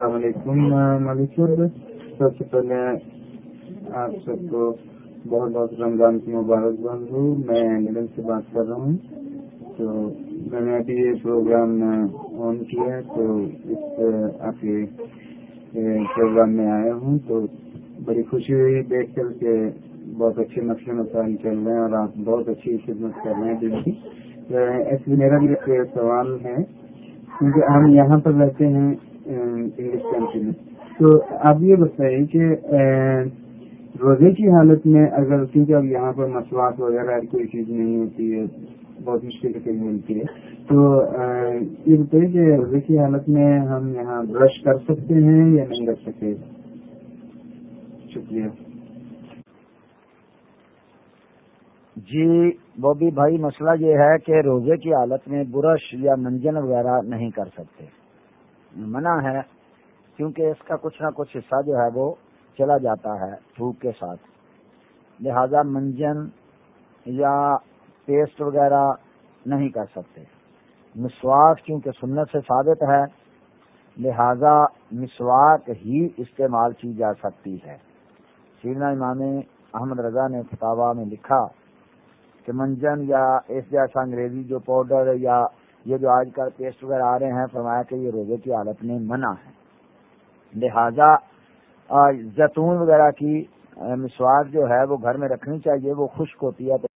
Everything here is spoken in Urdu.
السلام علیکم ملک سب سے پہلے آپ سب کو بہت بہت رمضان کی مبارکباد ہوں میں نگل سے بات کر رہا ہوں۔ تو میں نے ابھی یہ پروگرام آن کیا ہے، تو اس آپ کے پروگرام میں آیا ہوں۔ تو بڑی خوشی ہوئی دیکھ کر کے بہت اچھے مسئلے مسائل چل رہے ہیں اور آپ بہت اچھی خدمت کر رہے ہیں دل کی۔ ایسے میرا بھی ایک سوال ہے، کیونکہ ہم یہاں پر رہتے ہیں تو آپ یہ بتائیے کہ روزے کی حالت میں اگر، کیونکہ اب یہاں پر مسواس وغیرہ کوئی چیز نہیں ہوتی ہے، بہت مشکل سے ملتی ہے، تو یہ بتائیے کہ روزے کی حالت میں ہم یہاں برش کر سکتے ہیں یا نہیں کر سکتے؟ شکریہ۔ جی بوبی بھائی، مسئلہ یہ ہے کہ روزے کی حالت میں برش یا منجن وغیرہ نہیں کر سکتے۔ منع ہے۔ کیونکہ اس کا کچھ نہ کچھ حصہ جو ہے وہ چلا جاتا ہے تھوک کے ساتھ۔ لہذا منجن یا پیسٹ وغیرہ نہیں کر سکتے۔ مسواک کیونکہ سنت سے ثابت ہے، لہذا مسواک ہی استعمال کی جا سکتی ہے۔ سینا امام احمد رضا نے کتابہ میں لکھا کہ منجن یا اس جیسا انگریزی جو پاؤڈر یا یہ جو آج کل پیسٹ وغیرہ آ رہے ہیں، فرمایا کہ یہ روزے کی حالت میں منع ہے۔ لہذا زیتون وغیرہ کی مسواک جو ہے وہ گھر میں رکھنی چاہیے، وہ خشک ہوتی ہے تو